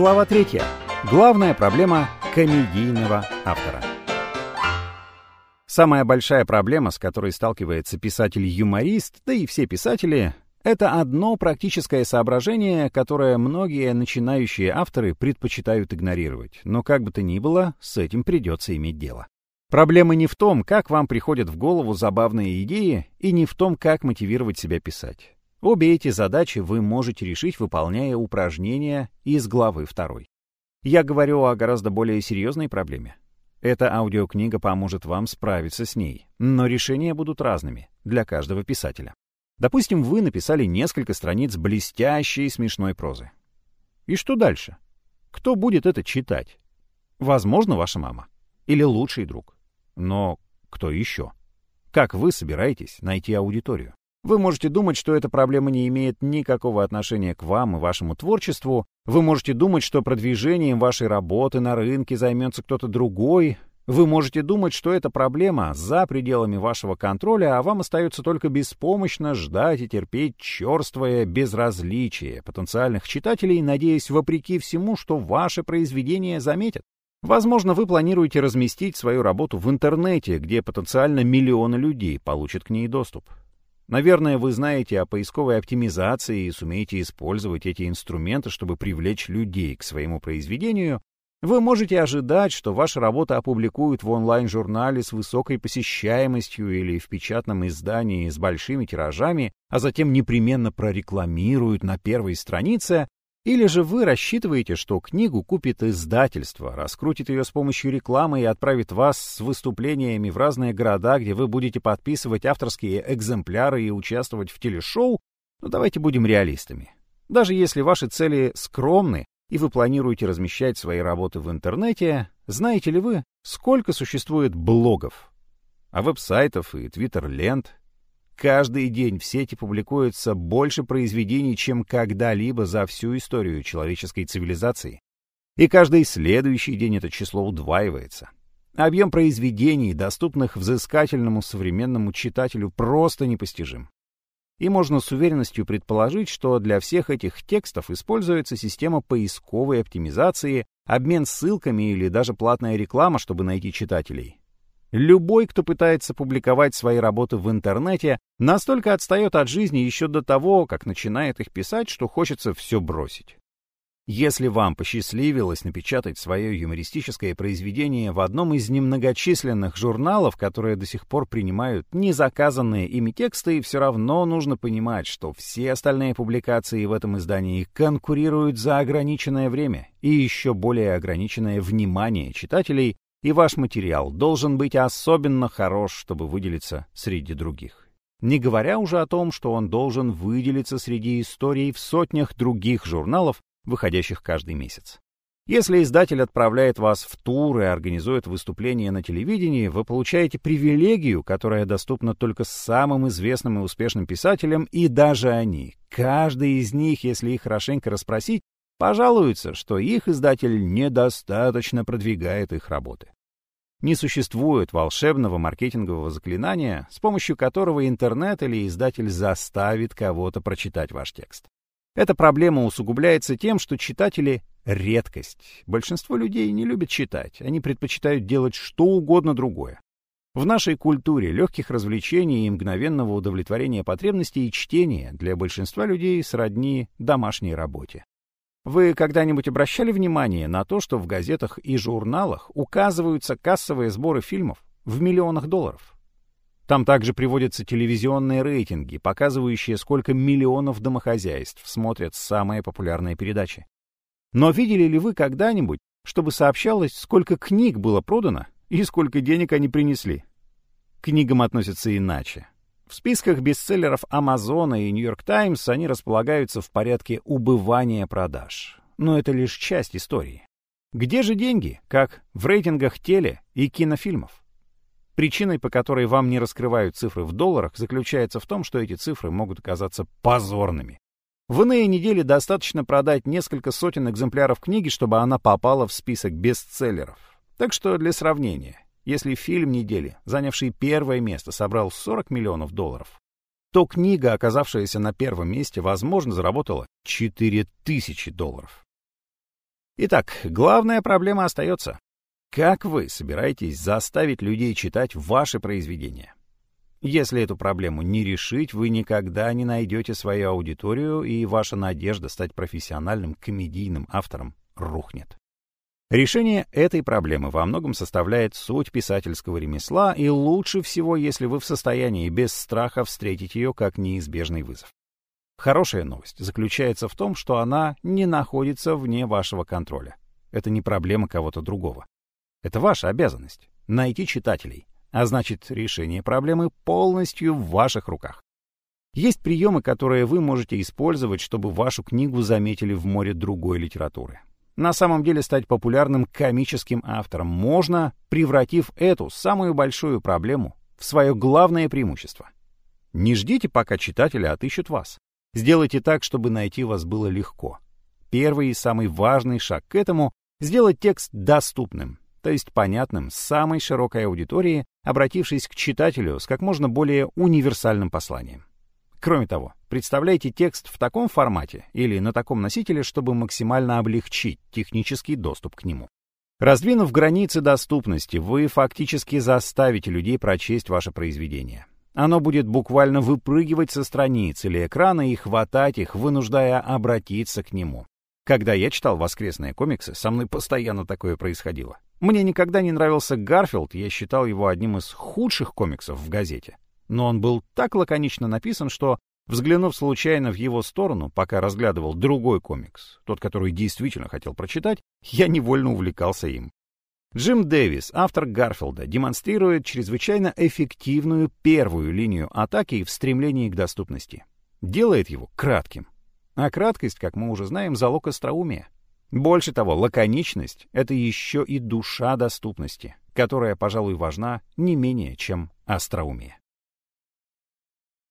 Глава 3. Главная проблема комедийного автора. Самая большая проблема, с которой сталкивается писатель-юморист, да и все писатели, это одно практическое соображение, которое многие начинающие авторы предпочитают игнорировать. Но как бы то ни было, с этим придется иметь дело. Проблема не в том, как вам приходят в голову забавные идеи, и не в том, как мотивировать себя писать. Обе эти задачи вы можете решить, выполняя упражнения из главы 2. Я говорю о гораздо более серьезной проблеме. Эта аудиокнига поможет вам справиться с ней, но решения будут разными для каждого писателя. Допустим, вы написали несколько страниц блестящей смешной прозы. И что дальше? Кто будет это читать? Возможно, ваша мама. Или лучший друг. Но кто еще? Как вы собираетесь найти аудиторию? Вы можете думать, что эта проблема не имеет никакого отношения к вам и вашему творчеству. Вы можете думать, что продвижением вашей работы на рынке займется кто-то другой. Вы можете думать, что эта проблема за пределами вашего контроля, а вам остается только беспомощно ждать и терпеть черствое безразличие потенциальных читателей, надеясь вопреки всему, что ваши произведения заметят. Возможно, вы планируете разместить свою работу в интернете, где потенциально миллионы людей получат к ней доступ. Наверное, вы знаете о поисковой оптимизации и сумеете использовать эти инструменты, чтобы привлечь людей к своему произведению. Вы можете ожидать, что ваша работа опубликуют в онлайн-журнале с высокой посещаемостью или в печатном издании с большими тиражами, а затем непременно прорекламируют на первой странице, или же вы рассчитываете, что книгу купит издательство, раскрутит ее с помощью рекламы и отправит вас с выступлениями в разные города, где вы будете подписывать авторские экземпляры и участвовать в телешоу? Ну давайте будем реалистами. Даже если ваши цели скромны, и вы планируете размещать свои работы в интернете, знаете ли вы, сколько существует блогов, а веб-сайтов и твиттер-лент, Каждый день в сети публикуется больше произведений, чем когда-либо за всю историю человеческой цивилизации. И каждый следующий день это число удваивается. Объем произведений, доступных взыскательному современному читателю, просто непостижим. И можно с уверенностью предположить, что для всех этих текстов используется система поисковой оптимизации, обмен ссылками или даже платная реклама, чтобы найти читателей. Любой, кто пытается публиковать свои работы в интернете, настолько отстает от жизни еще до того, как начинает их писать, что хочется все бросить. Если вам посчастливилось напечатать свое юмористическое произведение в одном из немногочисленных журналов, которые до сих пор принимают незаказанные ими тексты, все равно нужно понимать, что все остальные публикации в этом издании конкурируют за ограниченное время и еще более ограниченное внимание читателей, и ваш материал должен быть особенно хорош, чтобы выделиться среди других. Не говоря уже о том, что он должен выделиться среди историй в сотнях других журналов, выходящих каждый месяц. Если издатель отправляет вас в тур и организует выступление на телевидении, вы получаете привилегию, которая доступна только самым известным и успешным писателям, и даже они, каждый из них, если их хорошенько расспросить, пожалуются, что их издатель недостаточно продвигает их работы. Не существует волшебного маркетингового заклинания, с помощью которого интернет или издатель заставит кого-то прочитать ваш текст. Эта проблема усугубляется тем, что читатели — редкость. Большинство людей не любят читать, они предпочитают делать что угодно другое. В нашей культуре легких развлечений и мгновенного удовлетворения потребностей чтения для большинства людей сродни домашней работе. Вы когда-нибудь обращали внимание на то, что в газетах и журналах указываются кассовые сборы фильмов в миллионах долларов? Там также приводятся телевизионные рейтинги, показывающие, сколько миллионов домохозяйств смотрят самые популярные передачи. Но видели ли вы когда-нибудь, чтобы сообщалось, сколько книг было продано и сколько денег они принесли? К книгам относятся иначе. В списках бестселлеров Амазона и Нью-Йорк Таймс они располагаются в порядке убывания продаж. Но это лишь часть истории. Где же деньги, как в рейтингах теле и кинофильмов? Причиной, по которой вам не раскрывают цифры в долларах, заключается в том, что эти цифры могут оказаться позорными. В иные недели достаточно продать несколько сотен экземпляров книги, чтобы она попала в список бестселлеров. Так что для сравнения, если фильм недели, занявший первое место, собрал 40 миллионов долларов, то книга, оказавшаяся на первом месте, возможно, заработала 4000 долларов. Итак, главная проблема остается. Как вы собираетесь заставить людей читать ваши произведения? Если эту проблему не решить, вы никогда не найдете свою аудиторию, и ваша надежда стать профессиональным комедийным автором рухнет. Решение этой проблемы во многом составляет суть писательского ремесла, и лучше всего, если вы в состоянии без страха встретить ее как неизбежный вызов. Хорошая новость заключается в том, что она не находится вне вашего контроля. Это не проблема кого-то другого. Это ваша обязанность — найти читателей, а значит, решение проблемы полностью в ваших руках. Есть приемы, которые вы можете использовать, чтобы вашу книгу заметили в море другой литературы. На самом деле стать популярным комическим автором можно, превратив эту самую большую проблему в свое главное преимущество. Не ждите, пока читатели отыщут вас. Сделайте так, чтобы найти вас было легко. Первый и самый важный шаг к этому — сделать текст доступным, то есть понятным самой широкой аудитории, обратившись к читателю с как можно более универсальным посланием. Кроме того, представляйте текст в таком формате или на таком носителе, чтобы максимально облегчить технический доступ к нему. Раздвинув границы доступности, вы фактически заставите людей прочесть ваше произведение. Оно будет буквально выпрыгивать со страниц или экрана и хватать их, вынуждая обратиться к нему. Когда я читал воскресные комиксы, со мной постоянно такое происходило. Мне никогда не нравился Гарфилд, я считал его одним из худших комиксов в газете но он был так лаконично написан, что, взглянув случайно в его сторону, пока разглядывал другой комикс, тот, который действительно хотел прочитать, я невольно увлекался им. Джим Дэвис, автор Гарфилда, демонстрирует чрезвычайно эффективную первую линию атаки в стремлении к доступности. Делает его кратким. А краткость, как мы уже знаем, залог остроумия. Больше того, лаконичность — это еще и душа доступности, которая, пожалуй, важна не менее, чем остроумие.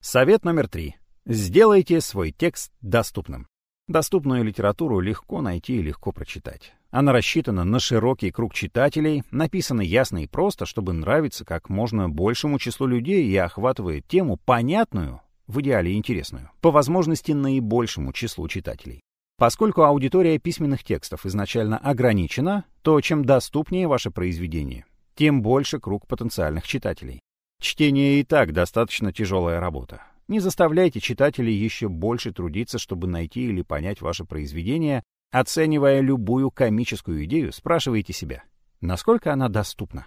Совет номер три. Сделайте свой текст доступным. Доступную литературу легко найти и легко прочитать. Она рассчитана на широкий круг читателей, написана ясно и просто, чтобы нравиться как можно большему числу людей и охватывает тему понятную, в идеале интересную, по возможности наибольшему числу читателей. Поскольку аудитория письменных текстов изначально ограничена, то чем доступнее ваше произведение, тем больше круг потенциальных читателей. Чтение и так достаточно тяжелая работа. Не заставляйте читателей еще больше трудиться, чтобы найти или понять ваше произведение. Оценивая любую комическую идею, спрашивайте себя, насколько она доступна.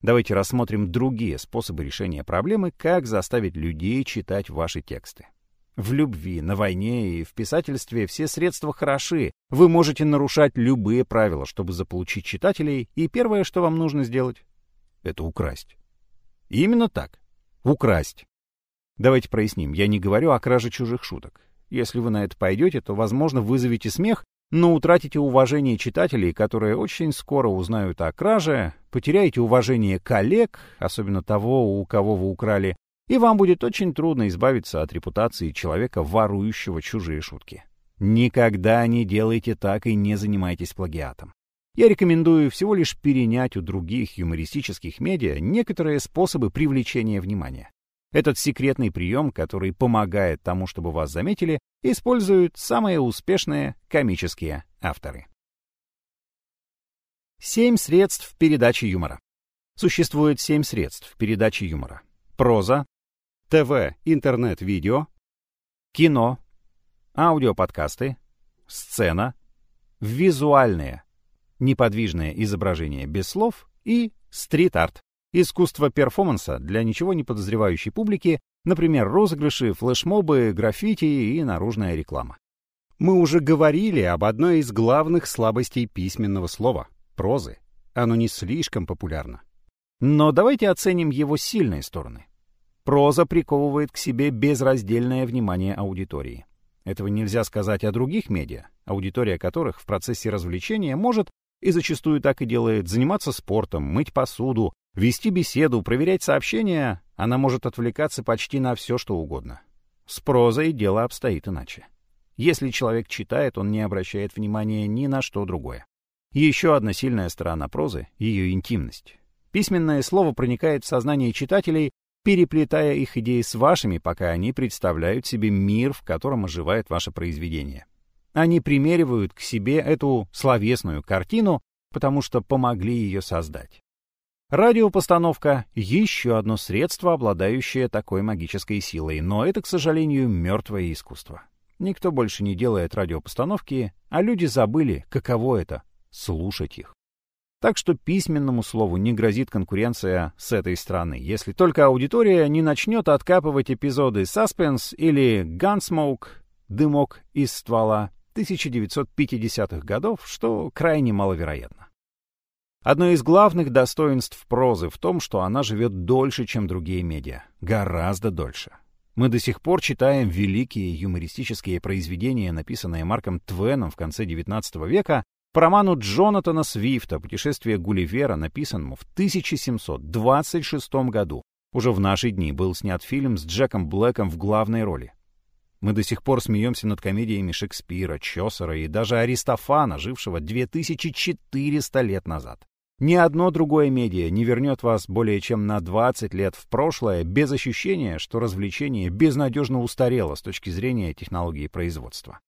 Давайте рассмотрим другие способы решения проблемы, как заставить людей читать ваши тексты. В любви, на войне и в писательстве все средства хороши. Вы можете нарушать любые правила, чтобы заполучить читателей, и первое, что вам нужно сделать, это украсть. Именно так. Украсть. Давайте проясним, я не говорю о краже чужих шуток. Если вы на это пойдете, то, возможно, вызовете смех, но утратите уважение читателей, которые очень скоро узнают о краже, потеряете уважение коллег, особенно того, у кого вы украли, и вам будет очень трудно избавиться от репутации человека, ворующего чужие шутки. Никогда не делайте так и не занимайтесь плагиатом. Я рекомендую всего лишь перенять у других юмористических медиа некоторые способы привлечения внимания. Этот секретный прием, который помогает тому, чтобы вас заметили, используют самые успешные комические авторы. Семь средств передачи юмора. Существует семь средств передачи юмора. Проза, ТВ, интернет-видео, кино, аудиоподкасты, сцена, визуальные неподвижное изображение без слов и стрит-арт, искусство перформанса для ничего не подозревающей публики, например, розыгрыши, флешмобы, граффити и наружная реклама. Мы уже говорили об одной из главных слабостей письменного слова — прозы. Оно не слишком популярно. Но давайте оценим его сильные стороны. Проза приковывает к себе безраздельное внимание аудитории. Этого нельзя сказать о других медиа, аудитория которых в процессе развлечения может и зачастую так и делает, заниматься спортом, мыть посуду, вести беседу, проверять сообщения, она может отвлекаться почти на все, что угодно. С прозой дело обстоит иначе. Если человек читает, он не обращает внимания ни на что другое. Еще одна сильная сторона прозы — ее интимность. Письменное слово проникает в сознание читателей, переплетая их идеи с вашими, пока они представляют себе мир, в котором оживает ваше произведение. Они примеривают к себе эту словесную картину, потому что помогли ее создать. Радиопостановка — еще одно средство, обладающее такой магической силой, но это, к сожалению, мертвое искусство. Никто больше не делает радиопостановки, а люди забыли, каково это — слушать их. Так что письменному слову не грозит конкуренция с этой стороны, если только аудитория не начнет откапывать эпизоды «Suspense» или «Gunsmoke» — «Дымок из ствола» 1950-х годов, что крайне маловероятно. Одно из главных достоинств прозы в том, что она живет дольше, чем другие медиа. Гораздо дольше. Мы до сих пор читаем великие юмористические произведения, написанные Марком Твеном в конце XIX века, по роману Джонатана Свифта «Путешествие Гулливера», написанному в 1726 году, уже в наши дни был снят фильм с Джеком Блэком в главной роли. Мы до сих пор смеемся над комедиями Шекспира, Чосера и даже Аристофана, жившего 2400 лет назад. Ни одно другое медиа не вернет вас более чем на 20 лет в прошлое без ощущения, что развлечение безнадежно устарело с точки зрения технологии производства.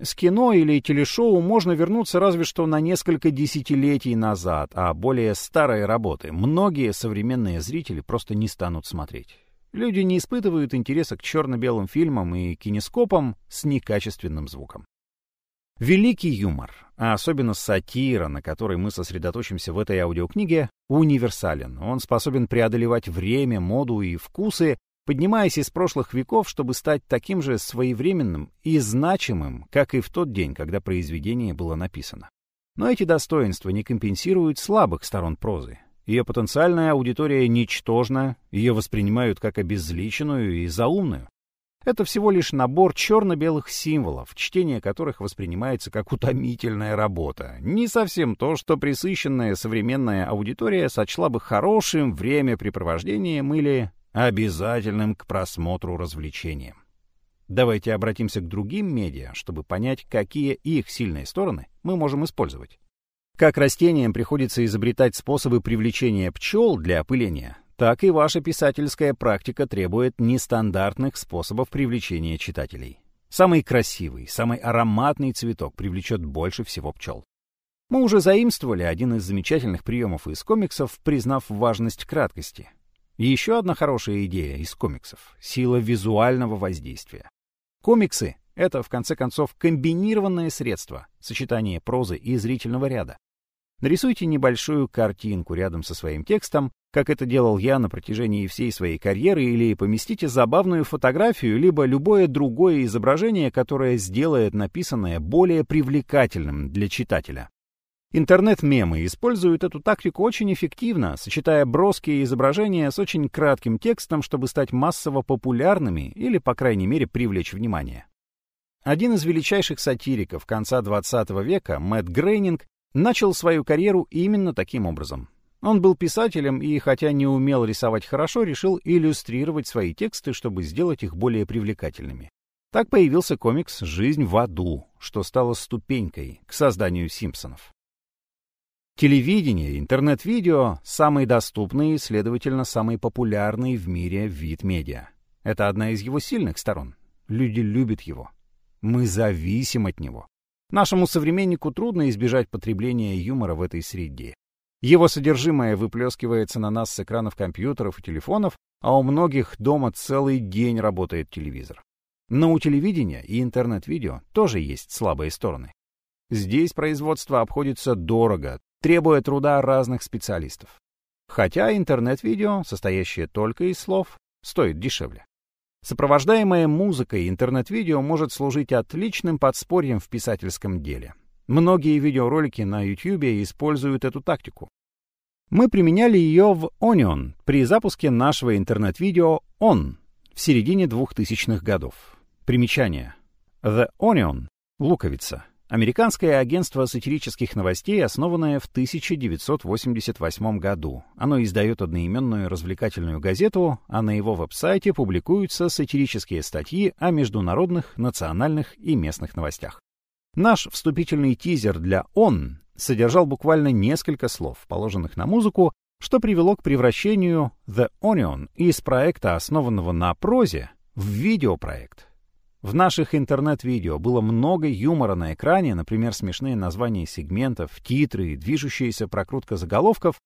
С кино или телешоу можно вернуться разве что на несколько десятилетий назад, а более старые работы многие современные зрители просто не станут смотреть. Люди не испытывают интереса к черно-белым фильмам и кинескопам с некачественным звуком. Великий юмор, а особенно сатира, на которой мы сосредоточимся в этой аудиокниге, универсален. Он способен преодолевать время, моду и вкусы, поднимаясь из прошлых веков, чтобы стать таким же своевременным и значимым, как и в тот день, когда произведение было написано. Но эти достоинства не компенсируют слабых сторон прозы. Ее потенциальная аудитория ничтожна, ее воспринимают как обезличенную и заумную. Это всего лишь набор черно-белых символов, чтение которых воспринимается как утомительная работа. Не совсем то, что присыщенная современная аудитория сочла бы хорошим времяпрепровождением или обязательным к просмотру развлечением. Давайте обратимся к другим медиа, чтобы понять, какие их сильные стороны мы можем использовать. Как растениям приходится изобретать способы привлечения пчел для опыления, так и ваша писательская практика требует нестандартных способов привлечения читателей. Самый красивый, самый ароматный цветок привлечет больше всего пчел. Мы уже заимствовали один из замечательных приемов из комиксов, признав важность краткости. Еще одна хорошая идея из комиксов — сила визуального воздействия. Комиксы — это, в конце концов, комбинированное средство, сочетание прозы и зрительного ряда. Нарисуйте небольшую картинку рядом со своим текстом, как это делал я на протяжении всей своей карьеры, или поместите забавную фотографию, либо любое другое изображение, которое сделает написанное более привлекательным для читателя. Интернет-мемы используют эту тактику очень эффективно, сочетая броские изображения с очень кратким текстом, чтобы стать массово популярными или, по крайней мере, привлечь внимание. Один из величайших сатириков конца XX века, Мэтт Грейнинг, начал свою карьеру именно таким образом. Он был писателем и, хотя не умел рисовать хорошо, решил иллюстрировать свои тексты, чтобы сделать их более привлекательными. Так появился комикс «Жизнь в аду», что стало ступенькой к созданию «Симпсонов». Телевидение, интернет-видео — самый доступный и, следовательно, самый популярный в мире вид медиа. Это одна из его сильных сторон. Люди любят его. Мы зависим от него. Нашему современнику трудно избежать потребления юмора в этой среде. Его содержимое выплескивается на нас с экранов компьютеров и телефонов, а у многих дома целый день работает телевизор. Но у телевидения и интернет-видео тоже есть слабые стороны. Здесь производство обходится дорого, требуя труда разных специалистов. Хотя интернет-видео, состоящее только из слов, стоит дешевле. Сопровождаемая музыкой интернет-видео может служить отличным подспорьем в писательском деле. Многие видеоролики на YouTube используют эту тактику. Мы применяли ее в Onion при запуске нашего интернет-видео On в середине 2000-х годов. Примечание. The Onion — луковица, Американское агентство сатирических новостей, основанное в 1988 году. Оно издает одноименную развлекательную газету, а на его веб-сайте публикуются сатирические статьи о международных, национальных и местных новостях. Наш вступительный тизер для «Он» содержал буквально несколько слов, положенных на музыку, что привело к превращению The Onion из проекта, основанного на прозе, в видеопроект. В наших интернет-видео было много юмора на экране, например, смешные названия сегментов, титры, движущаяся прокрутка заголовков.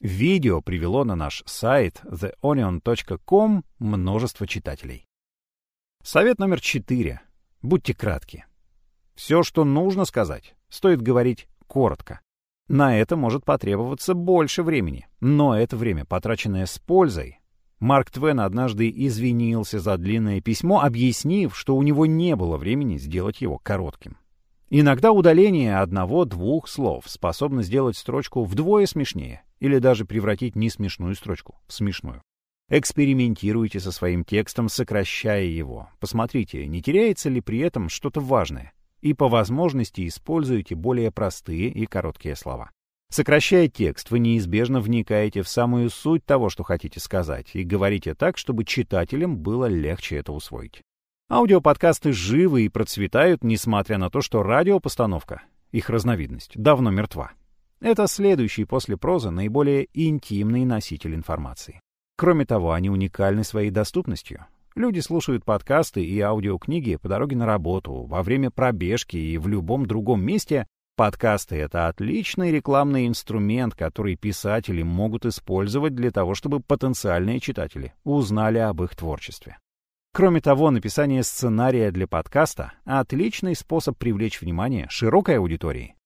Видео привело на наш сайт theonion.com множество читателей. Совет номер четыре. Будьте кратки. Все, что нужно сказать, стоит говорить коротко. На это может потребоваться больше времени, но это время, потраченное с пользой, Марк Твен однажды извинился за длинное письмо, объяснив, что у него не было времени сделать его коротким. Иногда удаление одного-двух слов способно сделать строчку вдвое смешнее или даже превратить несмешную строчку в смешную. Экспериментируйте со своим текстом, сокращая его. Посмотрите, не теряется ли при этом что-то важное. И по возможности используйте более простые и короткие слова. Сокращая текст, вы неизбежно вникаете в самую суть того, что хотите сказать, и говорите так, чтобы читателям было легче это усвоить. Аудиоподкасты живы и процветают, несмотря на то, что радиопостановка, их разновидность, давно мертва. Это следующий после прозы наиболее интимный носитель информации. Кроме того, они уникальны своей доступностью. Люди слушают подкасты и аудиокниги по дороге на работу, во время пробежки и в любом другом месте, Подкасты — это отличный рекламный инструмент, который писатели могут использовать для того, чтобы потенциальные читатели узнали об их творчестве. Кроме того, написание сценария для подкаста — отличный способ привлечь внимание широкой аудитории.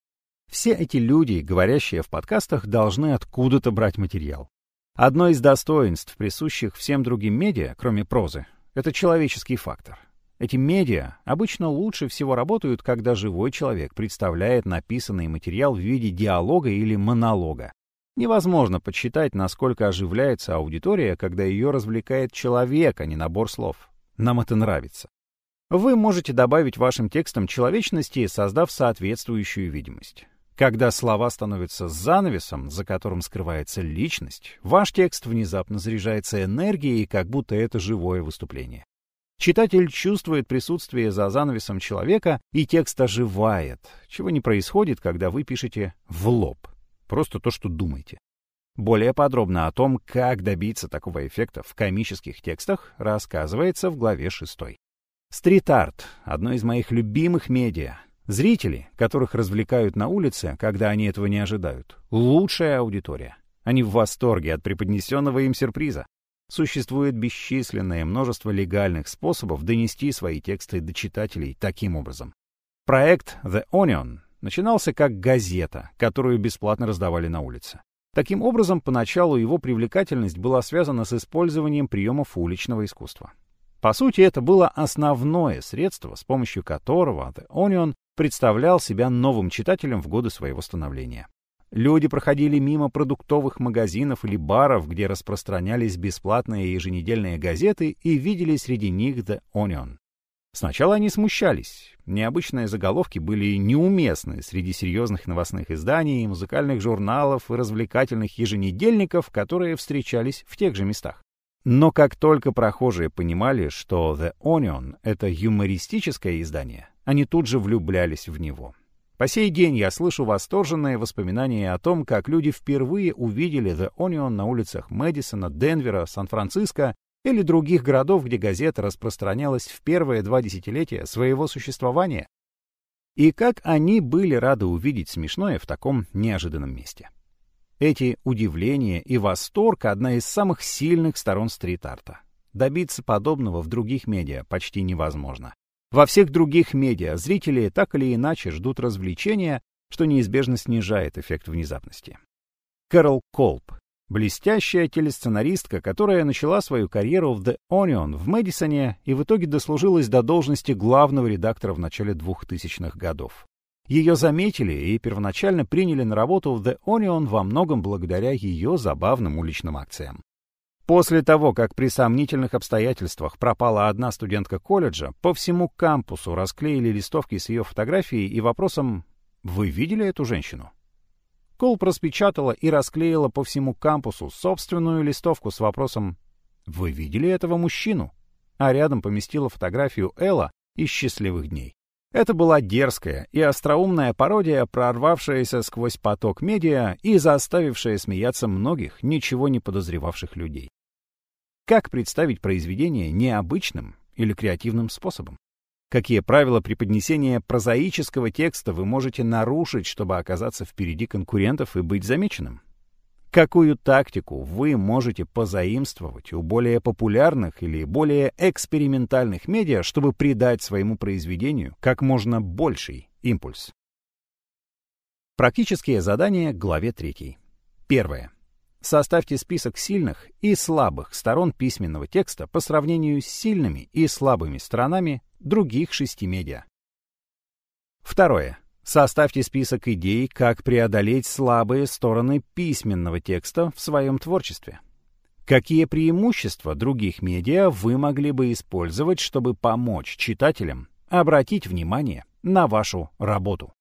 Все эти люди, говорящие в подкастах, должны откуда-то брать материал. Одно из достоинств, присущих всем другим медиа, кроме прозы, — это человеческий фактор. Эти медиа обычно лучше всего работают, когда живой человек представляет написанный материал в виде диалога или монолога. Невозможно подсчитать, насколько оживляется аудитория, когда ее развлекает человек, а не набор слов. Нам это нравится. Вы можете добавить вашим текстам человечности, создав соответствующую видимость. Когда слова становятся занавесом, за которым скрывается личность, ваш текст внезапно заряжается энергией, как будто это живое выступление. Читатель чувствует присутствие за занавесом человека, и текст оживает, чего не происходит, когда вы пишете в лоб. Просто то, что думаете. Более подробно о том, как добиться такого эффекта в комических текстах, рассказывается в главе 6. Стрит-арт — одно из моих любимых медиа. Зрители, которых развлекают на улице, когда они этого не ожидают, лучшая аудитория. Они в восторге от преподнесенного им сюрприза. Существует бесчисленное множество легальных способов донести свои тексты до читателей таким образом. Проект The Onion начинался как газета, которую бесплатно раздавали на улице. Таким образом, поначалу его привлекательность была связана с использованием приемов уличного искусства. По сути, это было основное средство, с помощью которого The Onion представлял себя новым читателям в годы своего становления. Люди проходили мимо продуктовых магазинов или баров, где распространялись бесплатные еженедельные газеты, и видели среди них The Onion. Сначала они смущались. Необычные заголовки были неуместны среди серьезных новостных изданий, музыкальных журналов и развлекательных еженедельников, которые встречались в тех же местах. Но как только прохожие понимали, что The Onion — это юмористическое издание, они тут же влюблялись в него. По сей день я слышу восторженные воспоминания о том, как люди впервые увидели The Onion на улицах Мэдисона, Денвера, Сан-Франциско или других городов, где газета распространялась в первые два десятилетия своего существования, и как они были рады увидеть смешное в таком неожиданном месте. Эти удивления и восторг — одна из самых сильных сторон стрит-арта. Добиться подобного в других медиа почти невозможно. Во всех других медиа зрители так или иначе ждут развлечения, что неизбежно снижает эффект внезапности. Кэрол Колб, блестящая телесценаристка, которая начала свою карьеру в The Onion в Мэдисоне и в итоге дослужилась до должности главного редактора в начале 2000-х годов. Ее заметили и первоначально приняли на работу в The Onion во многом благодаря ее забавным уличным акциям. После того, как при сомнительных обстоятельствах пропала одна студентка колледжа, по всему кампусу расклеили листовки с ее фотографией и вопросом «Вы видели эту женщину?». Колб распечатала и расклеила по всему кампусу собственную листовку с вопросом «Вы видели этого мужчину?», а рядом поместила фотографию Элла из «Счастливых дней». Это была дерзкая и остроумная пародия, прорвавшаяся сквозь поток медиа и заставившая смеяться многих, ничего не подозревавших людей. Как представить произведение необычным или креативным способом? Какие правила преподнесения прозаического текста вы можете нарушить, чтобы оказаться впереди конкурентов и быть замеченным? Какую тактику вы можете позаимствовать у более популярных или более экспериментальных медиа, чтобы придать своему произведению как можно больший импульс? Практические задания главе 3. Первое. Составьте список сильных и слабых сторон письменного текста по сравнению с сильными и слабыми сторонами других шести медиа. Второе. Составьте список идей, как преодолеть слабые стороны письменного текста в своем творчестве. Какие преимущества других медиа вы могли бы использовать, чтобы помочь читателям обратить внимание на вашу работу?